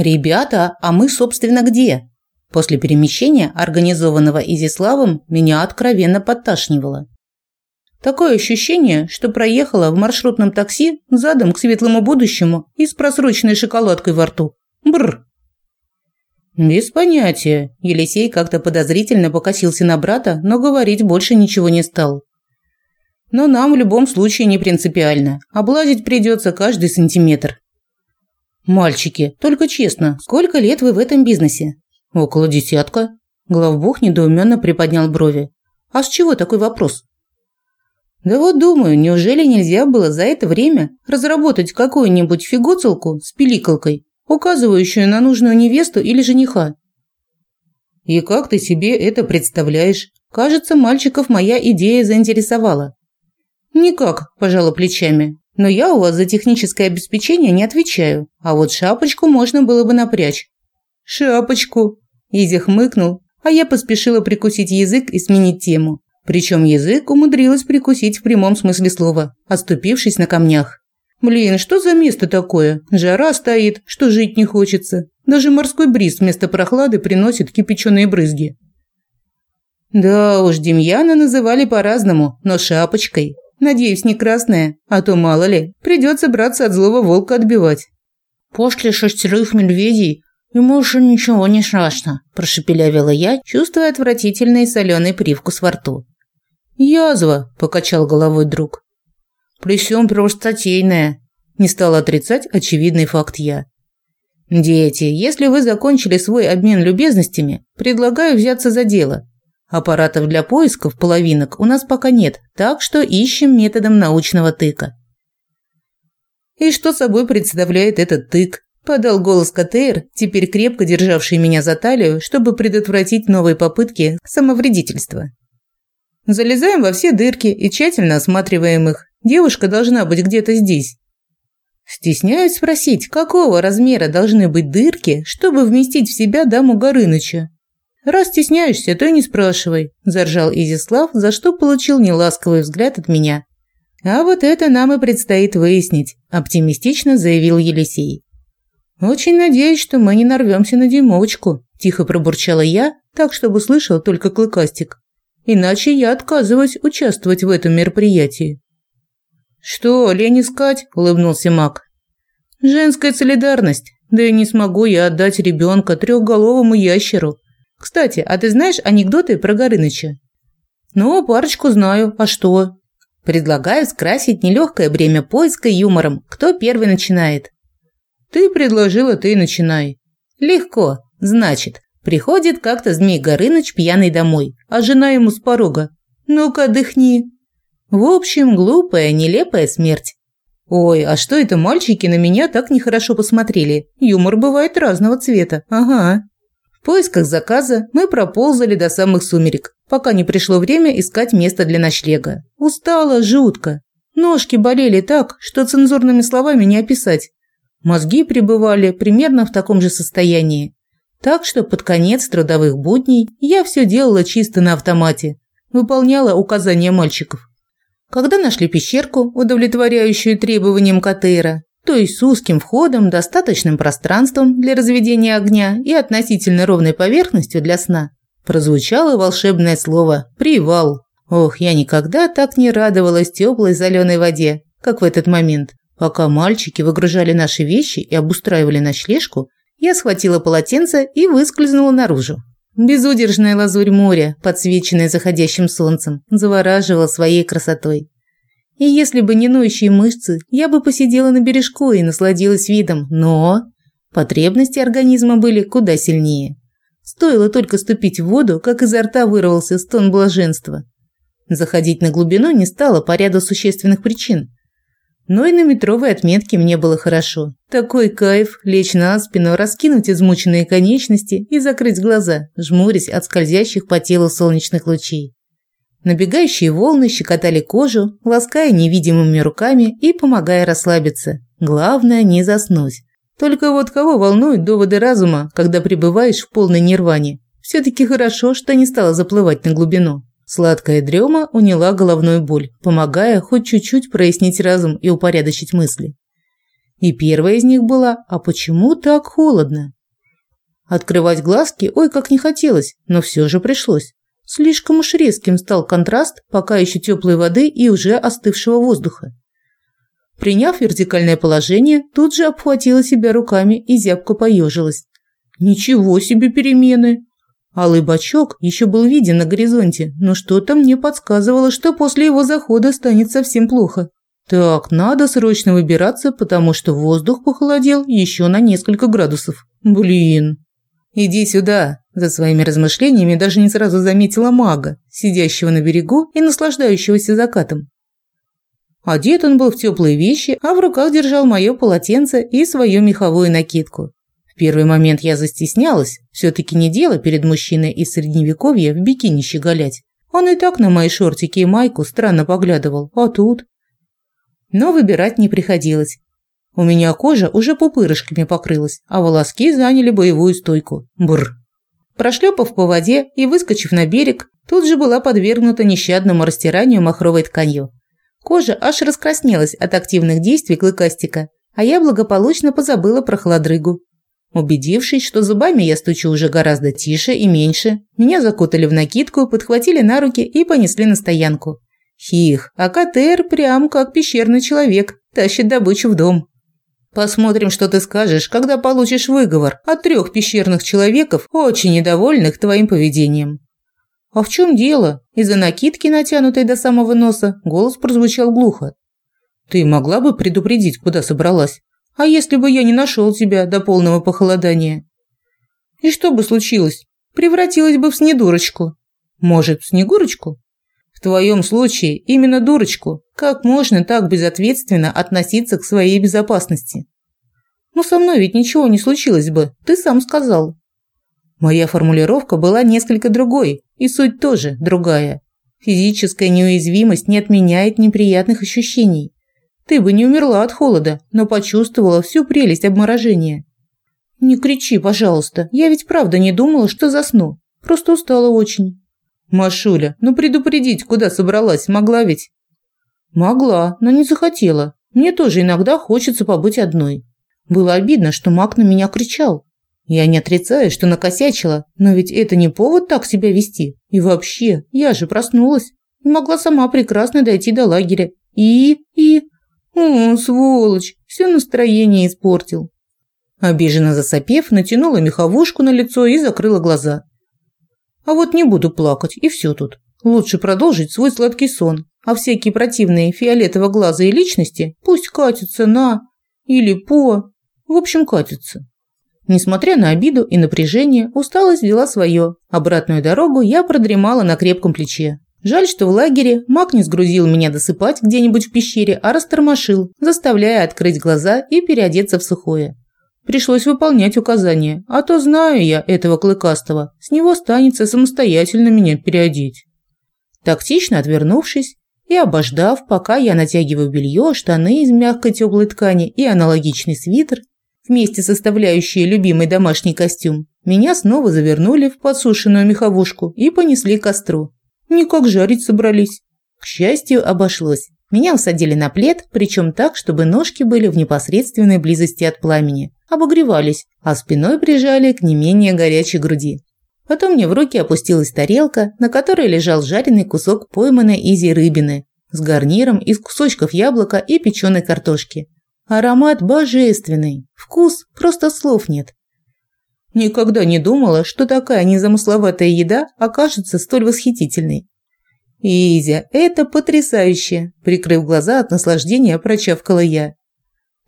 «Ребята, а мы, собственно, где?» После перемещения, организованного Изиславом, меня откровенно подташнивало. Такое ощущение, что проехала в маршрутном такси задом к светлому будущему и с просроченной шоколадкой во рту. Бррр. Без понятия. Елисей как-то подозрительно покосился на брата, но говорить больше ничего не стал. Но нам в любом случае не принципиально. Облазить придется каждый сантиметр. Мальчики, только честно, сколько лет вы в этом бизнесе? Около десятка. Главбух недоуменно приподнял брови. А с чего такой вопрос? Да вот думаю, неужели нельзя было за это время разработать какую-нибудь фигуцелку с пиликалкой, указывающую на нужную невесту или жениха? И как ты себе это представляешь? Кажется, мальчиков моя идея заинтересовала. Никак, пожала плечами. Но я у вас за техническое обеспечение не отвечаю, а вот шапочку можно было бы напрячь. Шапочку, Изи хмыкнул, а я поспешила прикусить язык и сменить тему. Причем язык умудрилась прикусить в прямом смысле слова, оступившись на камнях. Блин, что за место такое? Жара стоит, что жить не хочется. Даже морской бриз вместо прохлады приносит кипяченые брызги. Да уж, Демьяна называли по-разному, но шапочкой. Надеюсь, не красная, а то мало ли, придется браться от злого волка отбивать. После шестерых медведей ему уже ничего не страшно, прошепелявила я, чувствуя отвратительный соленый привкус во рту. «Язва», – покачал головой друг. «При всем простотейная», – не стал отрицать очевидный факт я. «Дети, если вы закончили свой обмен любезностями, предлагаю взяться за дело. Аппаратов для поисков половинок у нас пока нет, так что ищем методом научного тыка». «И что собой представляет этот тык?» – подал голос КТР, теперь крепко державший меня за талию, чтобы предотвратить новые попытки самовредительства. Залезаем во все дырки и тщательно осматриваем их. Девушка должна быть где-то здесь. Стесняюсь спросить, какого размера должны быть дырки, чтобы вместить в себя даму Горыныча? Раз стесняешься, то и не спрашивай, заржал Изислав, за что получил неласковый взгляд от меня. А вот это нам и предстоит выяснить, оптимистично заявил Елисей. Очень надеюсь, что мы не нарвемся на димовочку, тихо пробурчала я, так чтобы слышал только клыкастик. Иначе я отказываюсь участвовать в этом мероприятии. Что, лень искать? улыбнулся Мак. Женская солидарность. Да и не смогу я отдать ребенка трехголовому ящеру. Кстати, а ты знаешь анекдоты про Горыныча? Ну, парочку знаю. А что? Предлагаю скрасить нелегкое бремя поиска юмором. Кто первый начинает? Ты предложила, ты начинай. Легко. Значит, Приходит как-то Змей Горыныч пьяный домой, а жена ему с порога. «Ну-ка, дыхни». В общем, глупая, нелепая смерть. Ой, а что это мальчики на меня так нехорошо посмотрели? Юмор бывает разного цвета. Ага. В поисках заказа мы проползали до самых сумерек, пока не пришло время искать место для ночлега. Устала жутко. Ножки болели так, что цензурными словами не описать. Мозги пребывали примерно в таком же состоянии. Так что под конец трудовых будней я все делала чисто на автомате, выполняла указания мальчиков. Когда нашли пещерку, удовлетворяющую требованиям Катейра, то есть с узким входом, достаточным пространством для разведения огня и относительно ровной поверхностью для сна, прозвучало волшебное слово «привал». Ох, я никогда так не радовалась теплой соленой воде, как в этот момент. Пока мальчики выгружали наши вещи и обустраивали ночлежку, я схватила полотенце и выскользнула наружу. Безудержная лазурь моря, подсвеченная заходящим солнцем, завораживала своей красотой. И если бы не ноющие мышцы, я бы посидела на бережку и насладилась видом, но потребности организма были куда сильнее. Стоило только ступить в воду, как изо рта вырвался стон блаженства. Заходить на глубину не стало по ряду существенных причин. Но и на метровой отметке мне было хорошо. Такой кайф лечь на спину, раскинуть измученные конечности и закрыть глаза, жмурясь от скользящих по телу солнечных лучей. Набегающие волны щекотали кожу, лаская невидимыми руками и помогая расслабиться. Главное не заснуть. Только вот кого волнуют доводы разума, когда пребываешь в полной нирване? все таки хорошо, что не стала заплывать на глубину. Сладкая дрема уняла головную боль, помогая хоть чуть-чуть прояснить разум и упорядочить мысли. И первая из них была «А почему так холодно?». Открывать глазки ой как не хотелось, но все же пришлось. Слишком уж резким стал контраст пока еще теплой воды и уже остывшего воздуха. Приняв вертикальное положение, тут же обхватила себя руками и зябко поежилась. Ничего себе перемены! Алый бачок еще был виден на горизонте, но что-то мне подсказывало, что после его захода станет совсем плохо. Так, надо срочно выбираться, потому что воздух похолодел еще на несколько градусов. Блин. Иди сюда. За своими размышлениями даже не сразу заметила мага, сидящего на берегу и наслаждающегося закатом. Одет он был в теплые вещи, а в руках держал мое полотенце и свою меховую накидку. В первый момент я застеснялась, все-таки не дело перед мужчиной из средневековья в бикини щеголять. Он и так на мои шортики и майку странно поглядывал, а тут... Но выбирать не приходилось. У меня кожа уже пупырышками покрылась, а волоски заняли боевую стойку. Бррр. Прошлепав по воде и выскочив на берег, тут же была подвергнута нещадному растиранию махровой тканью. Кожа аж раскраснелась от активных действий клыкастика, а я благополучно позабыла про холодрыгу. Убедившись, что зубами я стучу уже гораздо тише и меньше, меня закутали в накидку, подхватили на руки и понесли на стоянку. Хих, а КТР прям как пещерный человек, тащит добычу в дом. Посмотрим, что ты скажешь, когда получишь выговор от трех пещерных человеков, очень недовольных твоим поведением. «А в чем дело?» Из-за накидки, натянутой до самого носа, голос прозвучал глухо. «Ты могла бы предупредить, куда собралась? А если бы я не нашел тебя до полного похолодания?» «И что бы случилось? Превратилась бы в снедурочку». «Может, в снегурочку?» «В твоем случае именно дурочку. Как можно так безответственно относиться к своей безопасности?» «Ну, со мной ведь ничего не случилось бы, ты сам сказал». Моя формулировка была несколько другой, и суть тоже другая. Физическая неуязвимость не отменяет неприятных ощущений. Ты бы не умерла от холода, но почувствовала всю прелесть обморожения. Не кричи, пожалуйста. Я ведь правда не думала, что засну. Просто устала очень. Машуля, ну предупредить, куда собралась, могла ведь? Могла, но не захотела. Мне тоже иногда хочется побыть одной. Было обидно, что Мак на меня кричал. Я не отрицаю, что накосячила, но ведь это не повод так себя вести. И вообще, я же проснулась и могла сама прекрасно дойти до лагеря. И... и... О, сволочь, все настроение испортил. Обиженно засопев, натянула меховушку на лицо и закрыла глаза. А вот не буду плакать, и все тут. Лучше продолжить свой сладкий сон, а всякие противные фиолетово-глазые личности пусть катятся на... или по... В общем, катятся. Несмотря на обиду и напряжение, усталость взяла свое. Обратную дорогу я продремала на крепком плече. Жаль, что в лагере маг не сгрузил меня досыпать где-нибудь в пещере, а растормошил, заставляя открыть глаза и переодеться в сухое. Пришлось выполнять указания, а то знаю я этого клыкастого, с него станется самостоятельно меня переодеть. Тактично отвернувшись и обождав, пока я натягиваю белье, штаны из мягкой теплой ткани и аналогичный свитер, вместе составляющие любимый домашний костюм, меня снова завернули в подсушенную меховушку и понесли к костру. Никак жарить собрались. К счастью, обошлось. Меня усадили на плед, причем так, чтобы ножки были в непосредственной близости от пламени, обогревались, а спиной прижали к не менее горячей груди. Потом мне в руки опустилась тарелка, на которой лежал жареный кусок пойманной изи рыбины с гарниром из кусочков яблока и печеной картошки. Аромат божественный, вкус просто слов нет. Никогда не думала, что такая незамысловатая еда окажется столь восхитительной. «Изя, это потрясающе!» – прикрыв глаза от наслаждения, прочавкала я.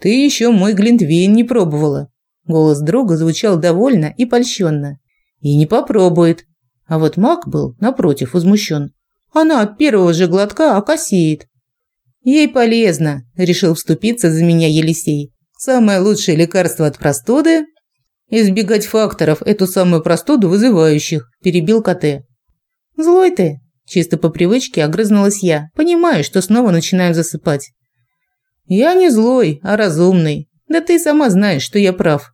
«Ты еще мой глинтвейн не пробовала». Голос друга звучал довольно и польщенно. «И не попробует». А вот маг был, напротив, возмущен. Она от первого же глотка окосеет. Ей полезно, решил вступиться за меня Елисей. Самое лучшее лекарство от простуды – избегать факторов, эту самую простуду вызывающих, перебил КТ. Злой ты, чисто по привычке огрызнулась я, понимаю, что снова начинаю засыпать. Я не злой, а разумный. Да ты сама знаешь, что я прав.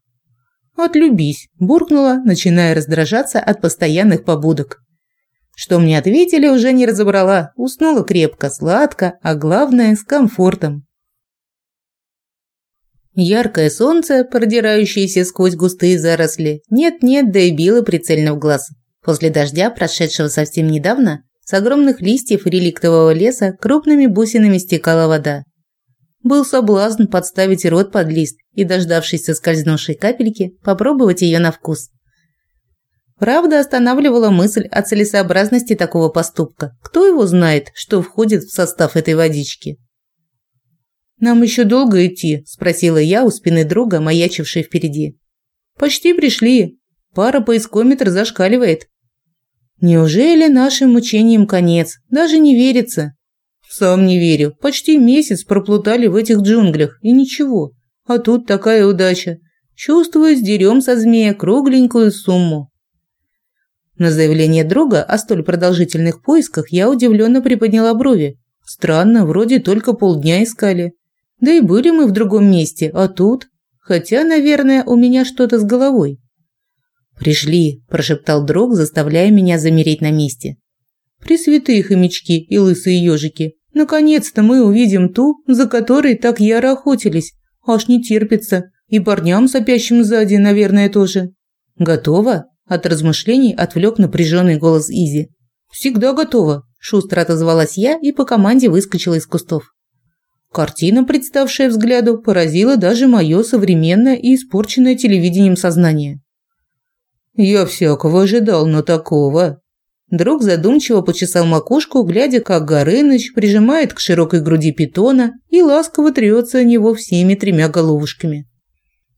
Отлюбись, буркнула, начиная раздражаться от постоянных побудок. Что мне ответили, уже не разобрала. Уснула крепко, сладко, а главное, с комфортом. Яркое солнце, продирающееся сквозь густые заросли, нет-нет, да и било прицельно в глаз. После дождя, прошедшего совсем недавно, с огромных листьев реликтового леса крупными бусинами стекала вода. Был соблазн подставить рот под лист и, дождавшись соскользнувшей капельки, попробовать ее на вкус. Правда, останавливала мысль о целесообразности такого поступка. Кто его знает, что входит в состав этой водички? «Нам еще долго идти?» – спросила я у спины друга, маячившей впереди. «Почти пришли. Пара поискометр зашкаливает». «Неужели нашим мучениям конец? Даже не верится». «Сам не верю. Почти месяц проплутали в этих джунглях, и ничего. А тут такая удача. Чувствую, сдерем со змея кругленькую сумму». На заявление друга о столь продолжительных поисках я удивленно приподняла брови. Странно, вроде только полдня искали. Да и были мы в другом месте, а тут... Хотя, наверное, у меня что-то с головой. «Пришли», – прошептал друг, заставляя меня замереть на месте. «Пресвятые хомячки и лысые ежики, наконец-то мы увидим ту, за которой так яро охотились. Аж не терпится. И парням, сопящим сзади, наверное, тоже. Готово?» От размышлений отвлек напряженный голос Изи. «Всегда готова», – шустро отозвалась я и по команде выскочила из кустов. Картина, представшая взгляду, поразила даже мое современное и испорченное телевидением сознание. «Я всякого ожидал, но такого...» Друг задумчиво почесал макушку, глядя, как Горыныч прижимает к широкой груди питона и ласково трется о него всеми тремя головушками.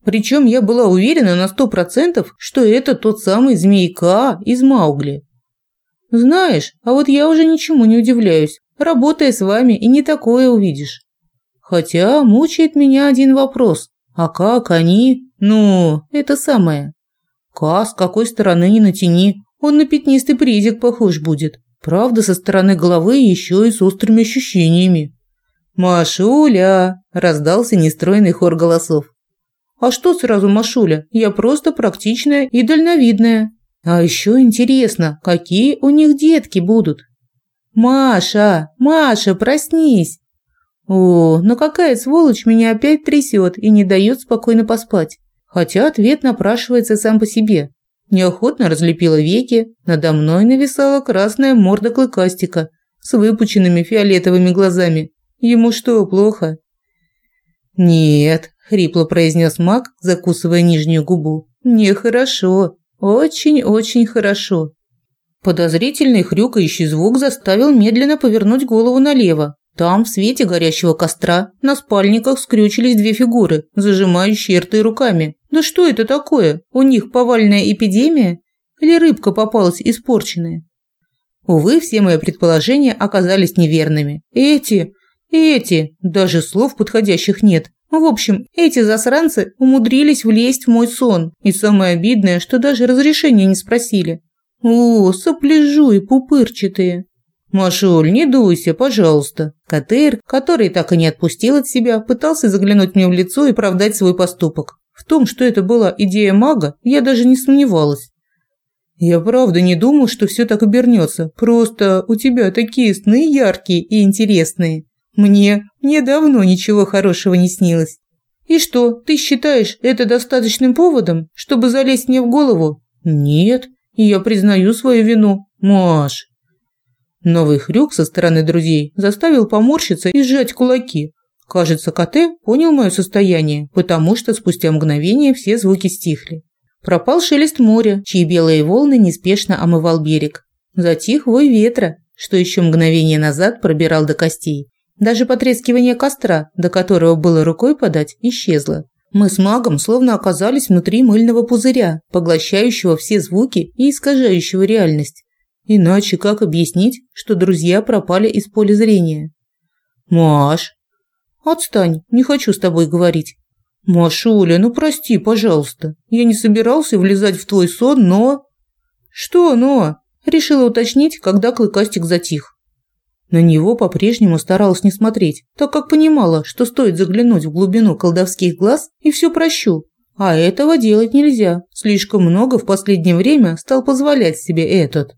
Причем я была уверена на сто процентов, что это тот самый змейка из Маугли. Знаешь, а вот я уже ничему не удивляюсь. Работая с вами, и не такое увидишь. Хотя мучает меня один вопрос. А как они? Ну, это самое. Ка с какой стороны не натяни, он на пятнистый призик похож будет. Правда, со стороны головы еще и с острыми ощущениями. «Машуля!» – раздался нестройный хор голосов. «А что сразу Машуля? Я просто практичная и дальновидная. А еще интересно, какие у них детки будут?» «Маша! Маша, проснись!» О, но какая сволочь меня опять трясет и не дает спокойно поспать. Хотя ответ напрашивается сам по себе. Неохотно разлепила веки, надо мной нависала красная морда клыкастика с выпученными фиолетовыми глазами. Ему что, плохо? «Нет», – хрипло произнес маг, закусывая нижнюю губу. «Мне хорошо. Очень-очень хорошо». Подозрительный хрюкающий звук заставил медленно повернуть голову налево. Там, в свете горящего костра, на спальниках скрючились две фигуры, зажимающие рты руками. Да что это такое? У них повальная эпидемия? Или рыбка попалась испорченная? Увы, все мои предположения оказались неверными. Эти, эти, даже слов подходящих нет. В общем, эти засранцы умудрились влезть в мой сон. И самое обидное, что даже разрешения не спросили. О, сопляжу и пупырчатые. «Машуль, не дуйся, пожалуйста». Катер, который так и не отпустил от себя, пытался заглянуть мне в лицо и оправдать свой поступок. В том, что это была идея мага, я даже не сомневалась. «Я правда не думал, что все так обернется. Просто у тебя такие сны яркие и интересные. Мне, мне давно ничего хорошего не снилось. И что, ты считаешь это достаточным поводом, чтобы залезть мне в голову? Нет, я признаю свою вину. Маш, Новый хрюк со стороны друзей заставил поморщиться и сжать кулаки. Кажется, КТ понял мое состояние, потому что спустя мгновение все звуки стихли. Пропал шелест моря, чьи белые волны неспешно омывал берег. Затих вой ветра, что еще мгновение назад пробирал до костей. Даже потрескивание костра, до которого было рукой подать, исчезло. Мы с магом словно оказались внутри мыльного пузыря, поглощающего все звуки и искажающего реальность. Иначе как объяснить, что друзья пропали из поля зрения? Маш, отстань, не хочу с тобой говорить. Машуля, ну прости, пожалуйста. Я не собирался влезать в твой сон, но... Что но? Решила уточнить, когда клыкастик затих. На него по-прежнему старалась не смотреть, так как понимала, что стоит заглянуть в глубину колдовских глаз и все прощу. А этого делать нельзя. Слишком много в последнее время стал позволять себе этот.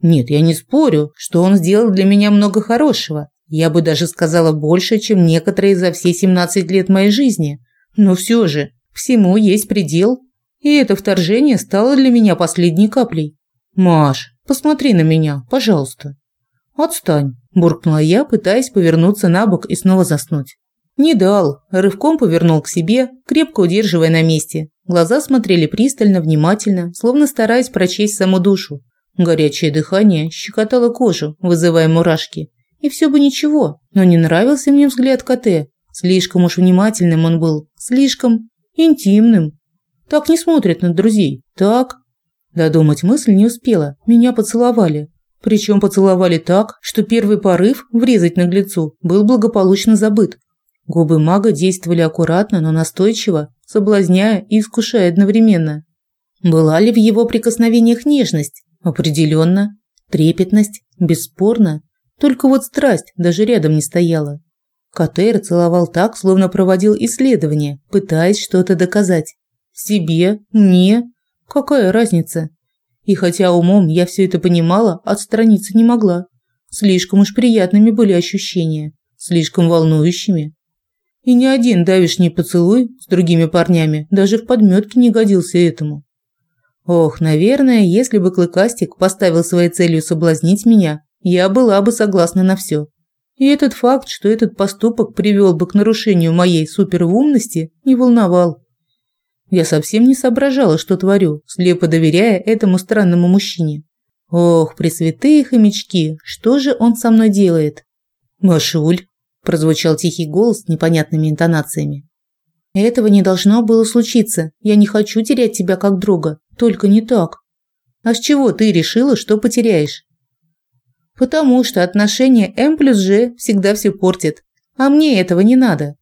Нет, я не спорю, что он сделал для меня много хорошего. Я бы даже сказала больше, чем некоторые за все 17 лет моей жизни. Но все же, всему есть предел. И это вторжение стало для меня последней каплей. Маш, посмотри на меня, пожалуйста. Отстань, буркнула я, пытаясь повернуться на бок и снова заснуть. Не дал, рывком повернул к себе, крепко удерживая на месте. Глаза смотрели пристально, внимательно, словно стараясь прочесть саму душу. Горячее дыхание щекотало кожу, вызывая мурашки. И все бы ничего, но не нравился мне взгляд КТ. Слишком уж внимательным он был, слишком интимным. Так не смотрят на друзей, так. Додумать мысль не успела, меня поцеловали. Причем поцеловали так, что первый порыв врезать наглецу был благополучно забыт. Губы мага действовали аккуратно, но настойчиво, соблазняя и искушая одновременно. Была ли в его прикосновениях нежность? Определенно. Трепетность? Бесспорно. Только вот страсть даже рядом не стояла. Катер целовал так, словно проводил исследование, пытаясь что-то доказать. Себе? Мне? Какая разница? И хотя умом я все это понимала, отстраниться не могла. Слишком уж приятными были ощущения, слишком волнующими. И ни один давишний поцелуй с другими парнями даже в подметке не годился этому. Ох, наверное, если бы Клыкастик поставил своей целью соблазнить меня, я была бы согласна на все. И этот факт, что этот поступок привел бы к нарушению моей суперумности, не волновал. Я совсем не соображала, что творю, слепо доверяя этому странному мужчине. Ох, пресвятые хомячки, что же он со мной делает? Машуль, прозвучал тихий голос с непонятными интонациями. Этого не должно было случиться. Я не хочу терять тебя как друга, только не так. А с чего ты решила, что потеряешь? Потому что отношения М плюс Ж всегда все портят, а мне этого не надо.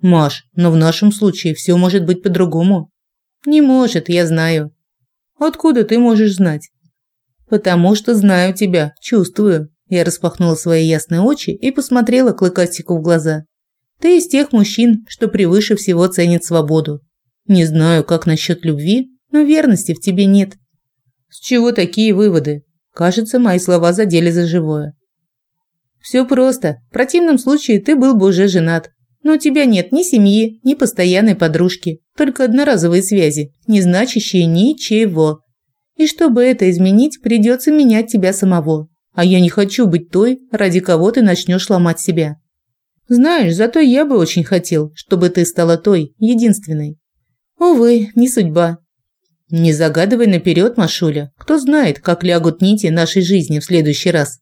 Маш, но в нашем случае все может быть по-другому. Не может, я знаю. Откуда ты можешь знать? Потому что знаю тебя, чувствую. Я распахнула свои ясные очи и посмотрела Клыкастику в глаза. Ты из тех мужчин, что превыше всего ценят свободу. Не знаю, как насчет любви, но верности в тебе нет. С чего такие выводы? Кажется, мои слова задели за живое. Все просто. В противном случае ты был бы уже женат. Но у тебя нет ни семьи, ни постоянной подружки, только одноразовые связи, не значащие ничего. И чтобы это изменить, придется менять тебя самого. А я не хочу быть той, ради кого ты начнешь ломать себя. Знаешь, зато я бы очень хотел, чтобы ты стала той, единственной. Увы, не судьба. Не загадывай наперед, Машуля. Кто знает, как лягут нити нашей жизни в следующий раз.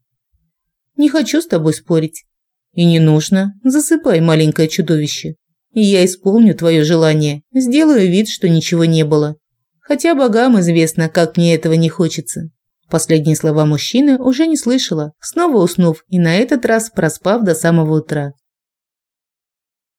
Не хочу с тобой спорить. И не нужно. Засыпай, маленькое чудовище. И я исполню твое желание. Сделаю вид, что ничего не было. Хотя богам известно, как мне этого не хочется. Последние слова мужчины уже не слышала, снова уснув и на этот раз проспав до самого утра.